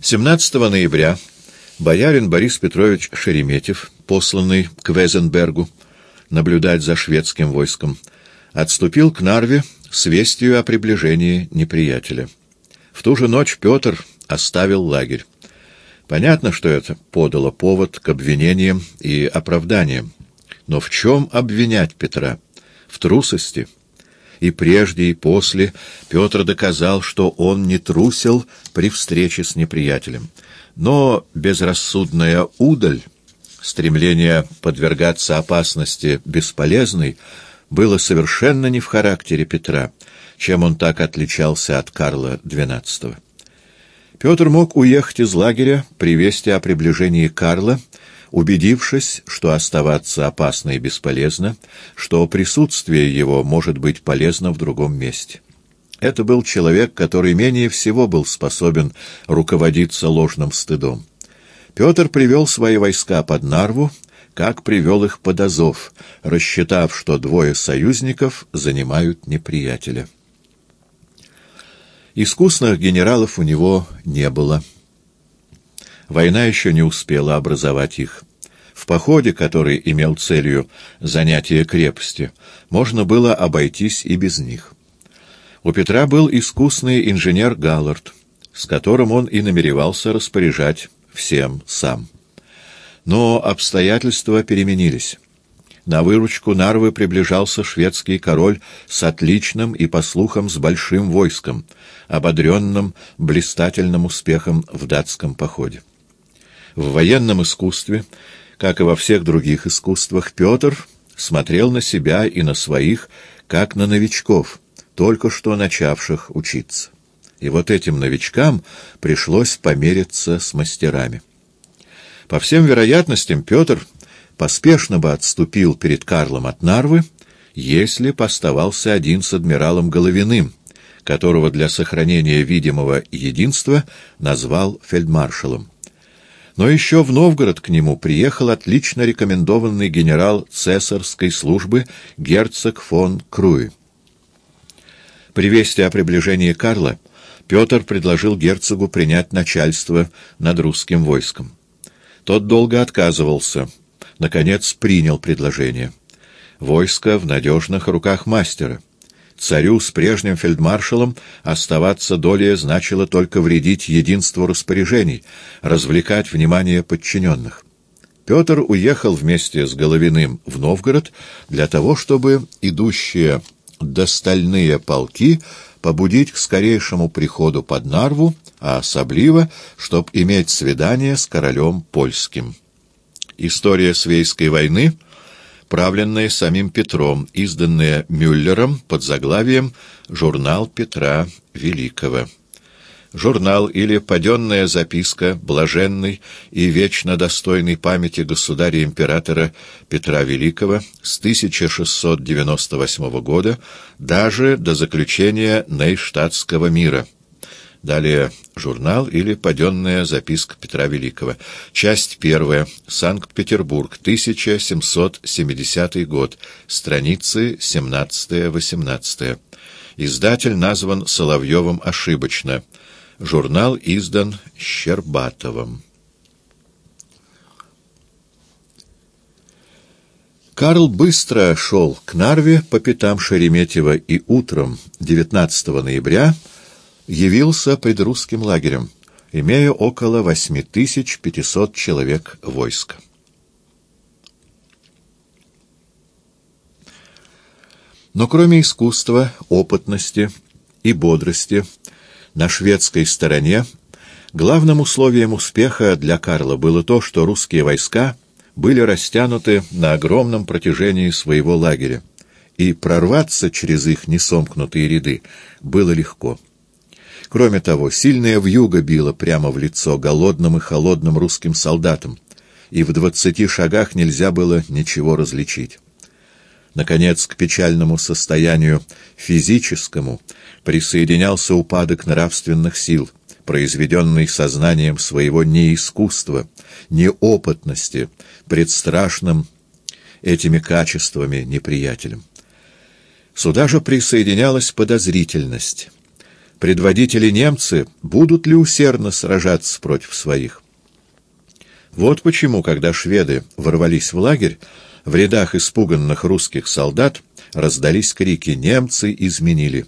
17 ноября боярин Борис Петрович Шереметьев, посланный к Везенбергу наблюдать за шведским войском, отступил к Нарве с вестью о приближении неприятеля. В ту же ночь Петр оставил лагерь. Понятно, что это подало повод к обвинениям и оправданиям. Но в чем обвинять Петра? В трусости? И прежде, и после Петр доказал, что он не трусил при встрече с неприятелем. Но безрассудная удаль, стремление подвергаться опасности бесполезной, было совершенно не в характере Петра, чем он так отличался от Карла XII. Петр мог уехать из лагеря при вести о приближении Карла, убедившись, что оставаться опасно и бесполезно, что присутствие его может быть полезно в другом месте. Это был человек, который менее всего был способен руководиться ложным стыдом. Петр привел свои войска под Нарву, как привел их под Азов, рассчитав, что двое союзников занимают неприятеля. Искусных генералов у него не было. Война еще не успела образовать их. В походе, который имел целью занятие крепости, можно было обойтись и без них. У Петра был искусный инженер Галлард, с которым он и намеревался распоряжать всем сам. Но обстоятельства переменились. На выручку Нарвы приближался шведский король с отличным и, по слухам, с большим войском, ободренным блистательным успехом в датском походе. В военном искусстве, как и во всех других искусствах, Петр смотрел на себя и на своих, как на новичков, только что начавших учиться. И вот этим новичкам пришлось помериться с мастерами. По всем вероятностям, Петр поспешно бы отступил перед Карлом от Нарвы, если поставался один с адмиралом Головиным, которого для сохранения видимого единства назвал фельдмаршалом. Но еще в Новгород к нему приехал отлично рекомендованный генерал цесарской службы герцог фон Круи. При вести о приближении Карла Петр предложил герцогу принять начальство над русским войском. Тот долго отказывался, наконец принял предложение. Войско в надежных руках мастера. Царю с прежним фельдмаршалом оставаться долее значило только вредить единству распоряжений, развлекать внимание подчиненных. Петр уехал вместе с Головиным в Новгород для того, чтобы идущие достальные полки побудить к скорейшему приходу под Нарву, а особливо, чтоб иметь свидание с королем польским. История Свейской войны — правленное самим Петром, изданное Мюллером под заглавием «Журнал Петра Великого». Журнал или паденная записка блаженной и вечно достойной памяти государя-императора Петра Великого с 1698 года даже до заключения Нейштадтского мира – Далее журнал или паденная записка Петра Великого. Часть первая. Санкт-Петербург, 1770 год. Страницы 17-18. Издатель назван Соловьевым ошибочно. Журнал издан Щербатовым. Карл быстро шел к Нарве по пятам Шереметьева и утром 19 ноября явился пред русским лагерем, имея около 8500 человек войска. Но кроме искусства, опытности и бодрости на шведской стороне главным условием успеха для Карла было то, что русские войска были растянуты на огромном протяжении своего лагеря, и прорваться через их несомкнутые ряды было легко. Кроме того, сильная вьюга била прямо в лицо голодным и холодным русским солдатам, и в двадцати шагах нельзя было ничего различить. Наконец, к печальному состоянию физическому присоединялся упадок нравственных сил, произведенный сознанием своего неискусства, неопытности пред страшным этими качествами неприятелем. Сюда же присоединялась подозрительность, предводители немцы будут ли усердно сражаться против своих? Вот почему, когда шведы ворвались в лагерь, в рядах испуганных русских солдат раздались крики «Немцы изменили!».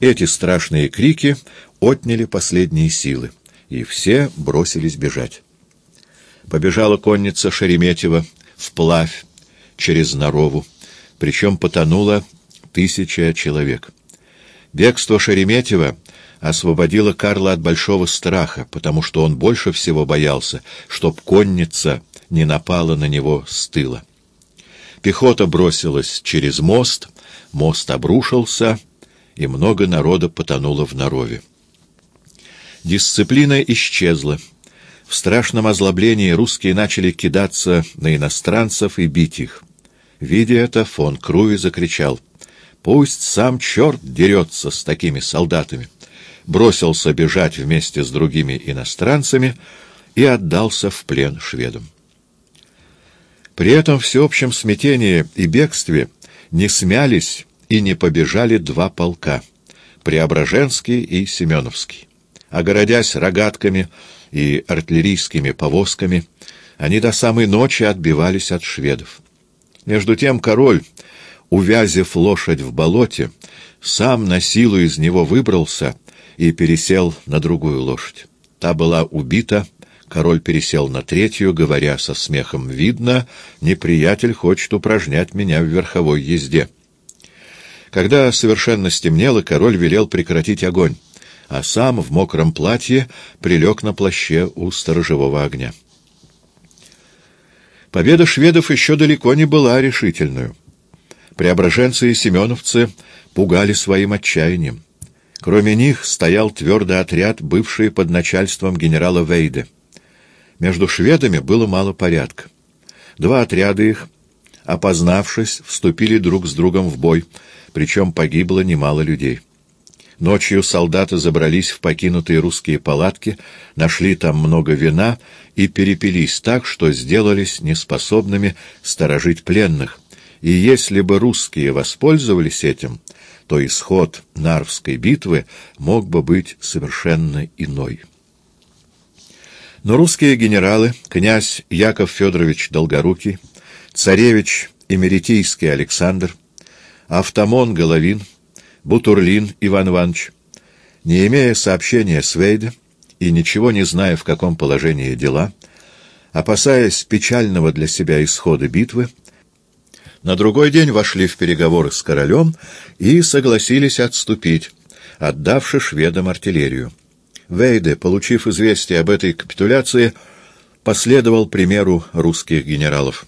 Эти страшные крики отняли последние силы, и все бросились бежать. Побежала конница Шереметьева вплавь через Нарову, причем потонуло тысяча человек. Бегство Шереметьева освободило Карла от большого страха, потому что он больше всего боялся, чтоб конница не напала на него с тыла. Пехота бросилась через мост, мост обрушился, и много народа потонуло в Нарове. Дисциплина исчезла. В страшном озлоблении русские начали кидаться на иностранцев и бить их. Видя это, фон Круи закричал «Пусть сам черт дерется с такими солдатами!» Бросился бежать вместе с другими иностранцами и отдался в плен шведам. При этом всеобщем смятении и бегстве не смялись и не побежали два полка — Преображенский и Семеновский. Огородясь рогатками и артиллерийскими повозками, они до самой ночи отбивались от шведов. Между тем король, увязев лошадь в болоте, сам на силу из него выбрался и пересел на другую лошадь. Та была убита, Король пересел на третью, говоря со смехом, «Видно, неприятель хочет упражнять меня в верховой езде». Когда совершенно стемнело, король велел прекратить огонь, а сам в мокром платье прилег на плаще у сторожевого огня. Победа шведов еще далеко не была решительную. Преображенцы и семеновцы пугали своим отчаянием. Кроме них стоял твердый отряд, бывший под начальством генерала Вейде. Между шведами было мало порядка. Два отряда их, опознавшись, вступили друг с другом в бой, причем погибло немало людей. Ночью солдаты забрались в покинутые русские палатки, нашли там много вина и перепились так, что сделались неспособными сторожить пленных. И если бы русские воспользовались этим, то исход Нарвской битвы мог бы быть совершенно иной. Но русские генералы, князь Яков Федорович Долгорукий, царевич Эмеретийский Александр, Автомон Головин, Бутурлин Иван Иванович, не имея сообщения с Вейде и ничего не зная, в каком положении дела, опасаясь печального для себя исхода битвы, на другой день вошли в переговоры с королем и согласились отступить, отдавши шведам артиллерию. Вейде, получив известие об этой капитуляции, последовал примеру русских генералов.